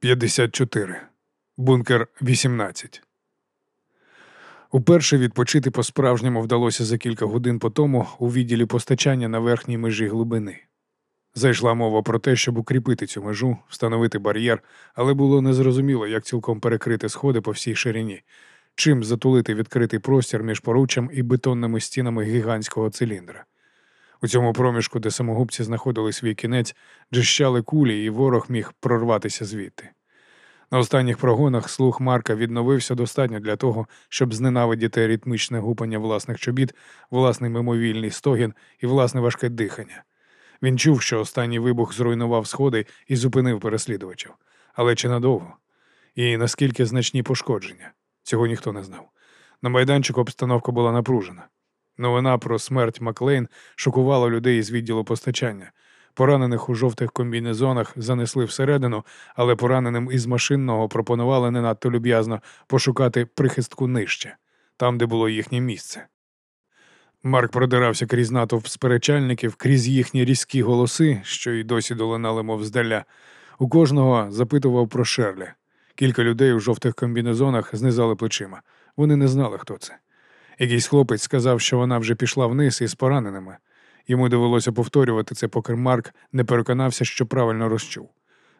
54. Бункер 18. Уперше відпочити по-справжньому вдалося за кілька годин по тому у відділі постачання на верхній межі глибини. Зайшла мова про те, щоб укріпити цю межу, встановити бар'єр, але було незрозуміло, як цілком перекрити сходи по всій ширині, чим затулити відкритий простір між поруччям і бетонними стінами гігантського циліндра. У цьому проміжку, де самогубці знаходили свій кінець, джищали кулі, і ворог міг прорватися звідти. На останніх прогонах слух Марка відновився достатньо для того, щоб зненавидіти ритмічне гупання власних чобіт, власний мимовільний стогін і власне важке дихання. Він чув, що останній вибух зруйнував сходи і зупинив переслідувачів. Але чи надовго? І наскільки значні пошкодження? Цього ніхто не знав. На майданчику обстановка була напружена. Новина про смерть Маклейн шокувала людей із відділу постачання. Поранених у жовтих комбінезонах занесли всередину, але пораненим із машинного пропонували не надто люб'язно пошукати прихистку нижче, там, де було їхнє місце. Марк продирався крізь натовп сперечальників, крізь їхні різкі голоси, що й досі долинали, мов здаля. У кожного запитував про Шерлі. Кілька людей у жовтих комбінезонах знизали плечима. Вони не знали, хто це. Якийсь хлопець сказав, що вона вже пішла вниз із пораненими. Йому довелося повторювати це, поки Марк не переконався, що правильно розчув.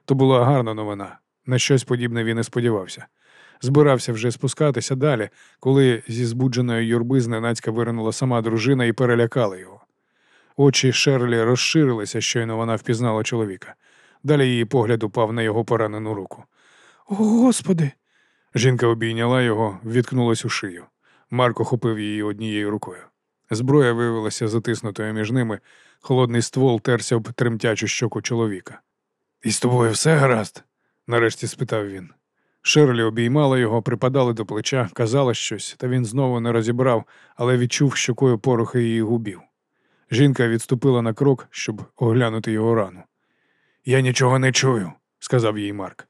То була гарна новина. На щось подібне він і сподівався. Збирався вже спускатися далі, коли зі збудженої юрби зненацька виринула сама дружина і перелякала його. Очі Шерлі розширилися, щойно вона впізнала чоловіка. Далі її погляд упав на його поранену руку. О, Господи! Жінка обійняла його, відкнулась у шию. Марк охопив її однією рукою. Зброя виявилася затиснутою між ними, холодний ствол терся об тремтячу щоку чоловіка. І з тобою все гаразд? нарешті спитав він. Шерлі обіймала його, припадали до плеча, казала щось, та він знову не розібрав, але відчув щокою порохи її губів. Жінка відступила на крок, щоб оглянути його рану. Я нічого не чую, сказав їй Марк.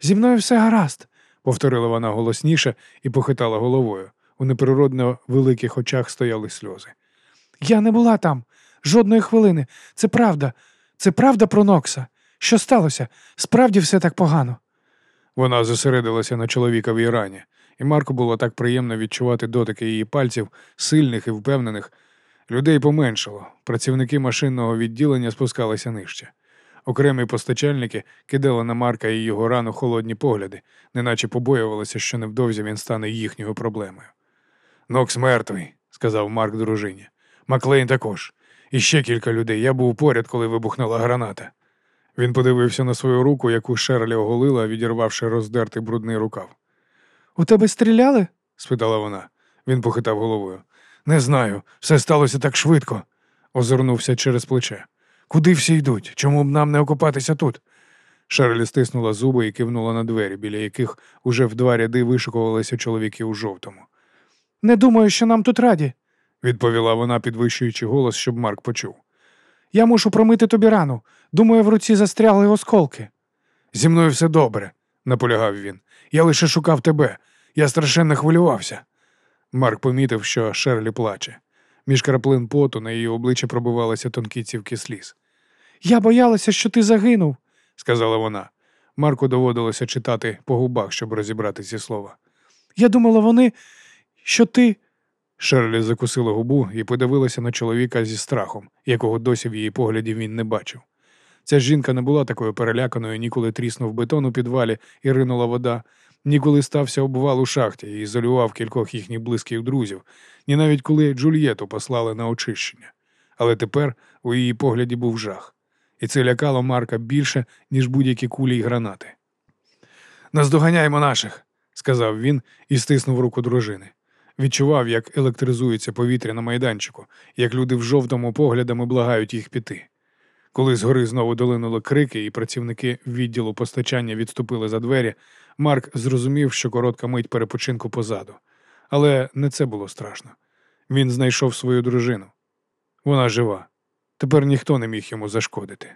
Зі мною все гаразд, повторила вона голосніше і похитала головою. У неприродно великих очах стояли сльози. Я не була там жодної хвилини. Це правда, це правда про Нокса. Що сталося? Справді все так погано. Вона зосередилася на чоловіковій рані, і Марку було так приємно відчувати дотики її пальців, сильних і впевнених. Людей поменшало, працівники машинного відділення спускалися нижче. Окремі постачальники кидали на Марка і його рану холодні погляди, неначе побоювалися, що невдовзі він стане їхньою проблемою. Нокс мертвий, сказав Марк дружині. Маклейн також. І ще кілька людей. Я був поряд, коли вибухнула граната. Він подивився на свою руку, яку Шерлі оголила, відірвавши роздертий брудний рукав. У тебе стріляли? спитала вона. Він похитав головою. Не знаю, все сталося так швидко, озирнувся через плече. Куди всі йдуть? Чому б нам не окупатися тут? Шерлі стиснула зуби і кивнула на двері, біля яких уже в два ряди вишикувалися чоловіки у жовтому. Не думаю, що нам тут раді, відповіла вона, підвищуючи голос, щоб Марк почув. Я мушу промити тобі рану. Думаю, в руці застрягли осколки. Зі мною все добре, наполягав він. Я лише шукав тебе. Я страшенно хвилювався. Марк помітив, що Шерлі плаче. Між краплин поту на її обличчі пробивалися тонкі цівки сліз. Я боялася, що ти загинув, сказала вона. Марку доводилося читати по губах, щоб розібрати ці слова. Я думала, вони, що ти. Шерлі закусила губу і подивилася на чоловіка зі страхом, якого досі в її погляді він не бачив. Ця жінка не була такою переляканою, ніколи тріснув бетон у підвалі і ринула вода, ніколи стався обвал у шахті і ізолював кількох їхніх близьких друзів, ні навіть коли Джульєту послали на очищення. Але тепер у її погляді був жах, і це лякало Марка більше, ніж будь-які кулі й гранати. Наздоганяймо наших, сказав він і стиснув руку дружини. Відчував, як електризується повітря на майданчику, як люди в жовтому поглядами благають їх піти. Коли згори знову долинули крики, і працівники відділу постачання відступили за двері, Марк зрозумів, що коротка мить перепочинку позаду. Але не це було страшно. Він знайшов свою дружину. Вона жива. Тепер ніхто не міг йому зашкодити.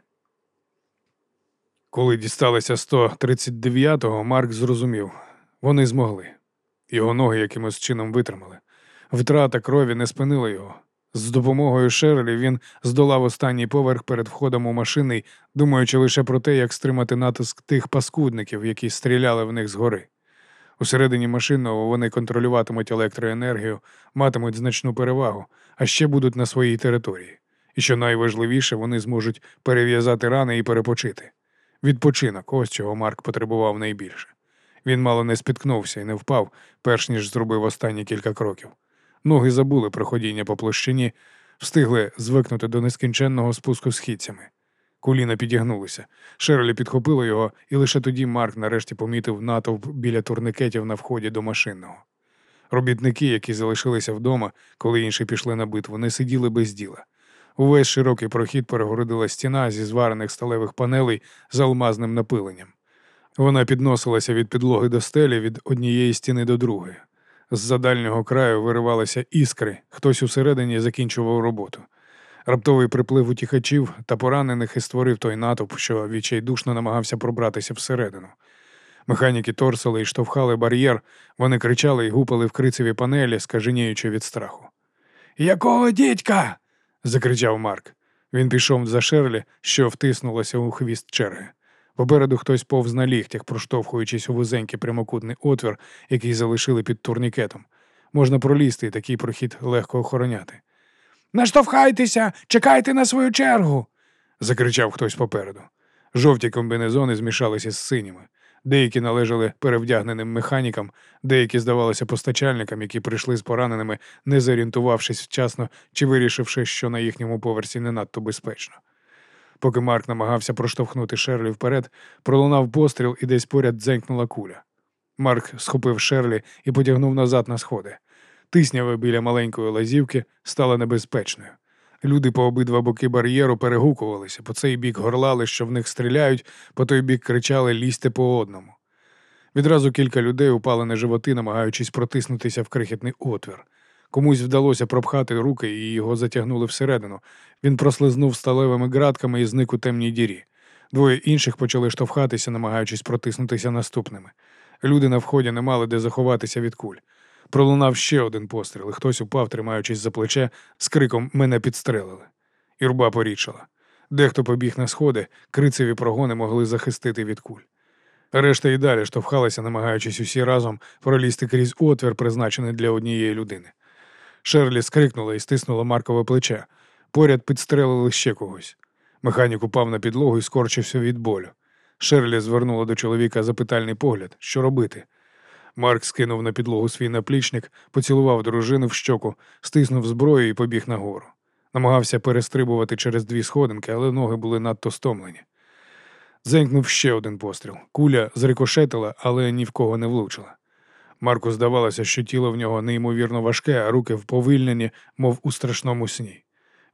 Коли дісталися 139-го, Марк зрозумів вони змогли. Його ноги якимось чином витримали. Втрата крові не спинила його. З допомогою Шерлі він здолав останній поверх перед входом у машини, думаючи лише про те, як стримати натиск тих паскудників, які стріляли в них згори. Усередині машинного вони контролюватимуть електроенергію, матимуть значну перевагу, а ще будуть на своїй території. І що найважливіше, вони зможуть перев'язати рани і перепочити. Відпочинок, ось чого Марк потребував найбільше. Він мало не спіткнувся і не впав, перш ніж зробив останні кілька кроків. Ноги забули про ходіння по площині, встигли звикнути до нескінченного спуску східцями. Куліна підігнулися. Шерлі підхопило його, і лише тоді Марк нарешті помітив натовп біля турникетів на вході до машинного. Робітники, які залишилися вдома, коли інші пішли на битву, не сиділи без діла. Увесь широкий прохід перегородила стіна зі зварених сталевих панелей з алмазним напиленням. Вона підносилася від підлоги до стелі від однієї стіни до другої. З-за дальнього краю виривалися іскри, хтось усередині закінчував роботу. Раптовий приплив утіхачів та поранених і створив той натовп, що відчайдушно намагався пробратися всередину. Механіки торсили і штовхали бар'єр, вони кричали і гупали в крицеві панелі, скаженіючи від страху. Якого дідька? закричав Марк. Він пішов за Шерлі, що втиснулося у хвіст черги. Попереду хтось повз на ліктях, проштовхуючись у вузенький прямокутний отвір, який залишили під турнікетом. Можна пролізти і такий прохід легко охороняти. Наштовхайтеся, чекайте на свою чергу. закричав хтось попереду. Жовті комбінезони змішалися з синіми. Деякі належали перевдягненим механікам, деякі здавалися постачальникам, які прийшли з пораненими, не зорієнтувавшись вчасно чи вирішивши, що на їхньому поверсі не надто безпечно. Поки Марк намагався проштовхнути Шерлі вперед, пролунав постріл і десь поряд дзенькнула куля. Марк схопив Шерлі і потягнув назад на сходи. Тиснява біля маленької лазівки стала небезпечною. Люди по обидва боки бар'єру перегукувалися, по цей бік горлали, що в них стріляють, по той бік кричали лізьте по одному. Відразу кілька людей упали на животи, намагаючись протиснутися в крихітний отвір. Комусь вдалося пропхати руки і його затягнули всередину. Він прослизнув сталевими ґратками і зник у темній дірі. Двоє інших почали штовхатися, намагаючись протиснутися наступними. Люди на вході не мали де заховатися від куль. Пролунав ще один постріл, і хтось упав, тримаючись за плече, з криком Мене підстрелили. Юрба порічила. Дехто побіг на сходи, крицеві прогони могли захистити від куль. Решта й далі штовхалася, намагаючись усі разом пролізти крізь отвір, призначений для однієї людини. Шерлі скрикнула і стиснула Маркове плече. Поряд підстрелили ще когось. Механік упав на підлогу і скорчився від болю. Шерлі звернула до чоловіка запитальний погляд, що робити. Марк скинув на підлогу свій наплічник, поцілував дружину в щоку, стиснув зброю і побіг нагору. Намагався перестрибувати через дві сходинки, але ноги були надто стомлені. Зенькнув ще один постріл. Куля зрикошетила, але ні в кого не влучила. Марку здавалося, що тіло в нього неймовірно важке, а руки вповільнені, мов у страшному сні.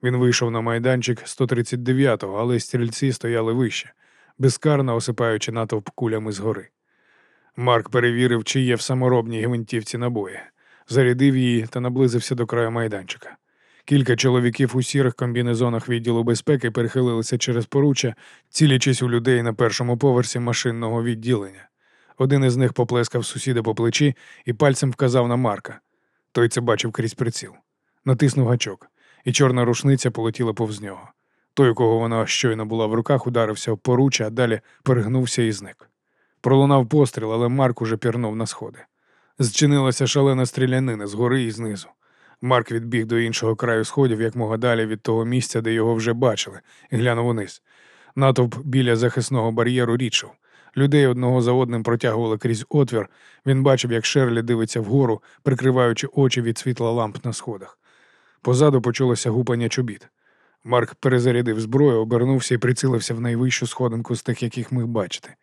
Він вийшов на майданчик 139-го, але стрільці стояли вище, безкарно осипаючи натовп кулями згори. Марк перевірив, чи є в саморобній гвинтівці набої, зарядив її та наблизився до краю майданчика. Кілька чоловіків у сірих комбінезонах відділу безпеки перехилилися через поруччя, цілячись у людей на першому поверсі машинного відділення. Один із них поплескав сусіда по плечі і пальцем вказав на Марка. Той це бачив крізь приціл. Натиснув гачок, і чорна рушниця полетіла повз нього. Той, у кого вона щойно була в руках, ударився в поруччя, а далі перегнувся і зник. Пролунав постріл, але Марк уже пірнув на сходи. Зчинилася шалена стрілянина згори і знизу. Марк відбіг до іншого краю сходів, як мога далі від того місця, де його вже бачили, і глянув униз. Натовп біля захисного бар'єру річив. Людей одного за одним протягували крізь отвір. Він бачив, як Шерлі дивиться вгору, прикриваючи очі від світла ламп на сходах. Позаду почулося гупання чобіт. Марк перезарядив зброю, обернувся і прицілився в найвищу сходинку з тих, яких міг бачити.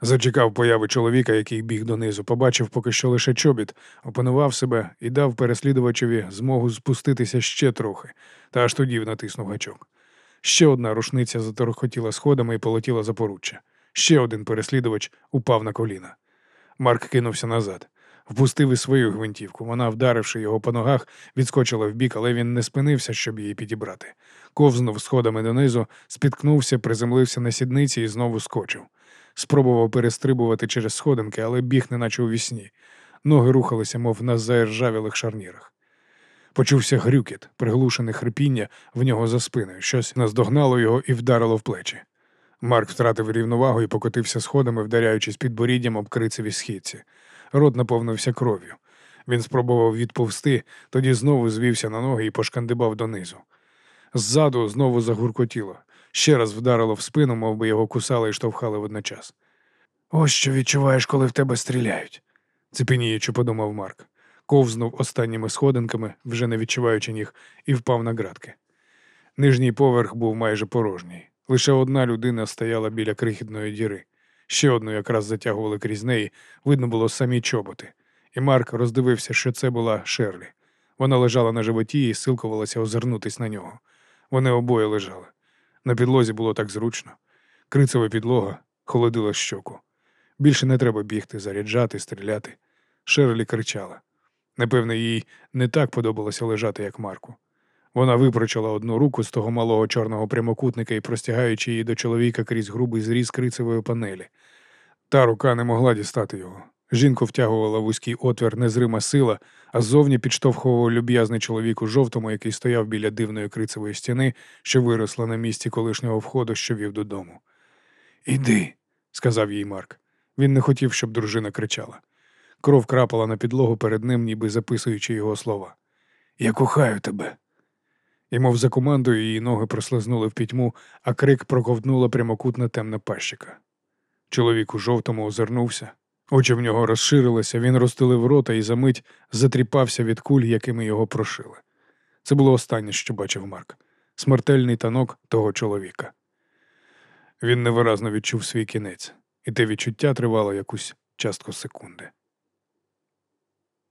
Зачекав появи чоловіка, який біг донизу, побачив поки що лише чобіт, опанував себе і дав переслідувачеві змогу спуститися ще трохи, та аж тоді натиснув гачок. Ще одна рушниця заторохотіла сходами і полетіла за поруччя. Ще один переслідувач упав на коліна. Марк кинувся назад, впустив і свою гвинтівку. Вона, вдаривши його по ногах, відскочила вбік, але він не спинився, щоб її підібрати. Ковзнув сходами донизу, спіткнувся, приземлився на сідниці і знову скочив. Спробував перестрибувати через сходинки, але біг, неначе у вісні. Ноги рухалися, мов на заіржавілих шарнірах. Почувся грюкіт, приглушене хрипіння в нього за спиною. Щось наздогнало його і вдарило в плечі. Марк втратив рівновагу і покотився сходами, вдаряючись підборіддям об крицеві східці. Рот наповнився кров'ю. Він спробував відповсти, тоді знову звівся на ноги і пошкандибав донизу. Ззаду знову загуркотіло, ще раз вдарило в спину, мов би його кусали і штовхали водночас. Ось що відчуваєш, коли в тебе стріляють, цепеніючи подумав Марк. Ковзнув останніми сходинками, вже не відчуваючи ніг, і впав на ґратки. Нижній поверх був майже порожній. Лише одна людина стояла біля крихітної діри. Ще одну якраз затягували крізь неї, видно було самі чоботи. І Марк роздивився, що це була Шерлі. Вона лежала на животі і силкувалася озирнутись на нього. Вони обоє лежали. На підлозі було так зручно. Крицева підлога холодила щоку. Більше не треба бігти, заряджати, стріляти. Шерлі кричала. Напевне, їй не так подобалося лежати, як Марку. Вона випрочила одну руку з того малого чорного прямокутника і простягаючи її до чоловіка крізь грубий зріз крицевої панелі. Та рука не могла дістати його. Жінку втягувала вузький отвір незрима сила, а ззовні підштовхував люб'язний чоловік у жовтому, який стояв біля дивної крицевої стіни, що виросла на місці колишнього входу, що вів додому. Іди, сказав їй Марк. Він не хотів, щоб дружина кричала. Кров крапала на підлогу перед ним, ніби записуючи його слова. Я кохаю тебе. І, мов за командою, її ноги прослизнули в пітьму, а крик проковтнула прямокутна темна пащика. Чоловік у жовтому озирнувся. Очі в нього розширилися, він розтулив рота і за мить затріпався від куль, якими його прошили. Це було останнє, що бачив Марк смертельний танок того чоловіка. Він невиразно відчув свій кінець, і те відчуття тривало якусь частку секунди.